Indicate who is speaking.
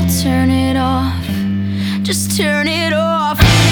Speaker 1: I'll turn it off, just turn it off.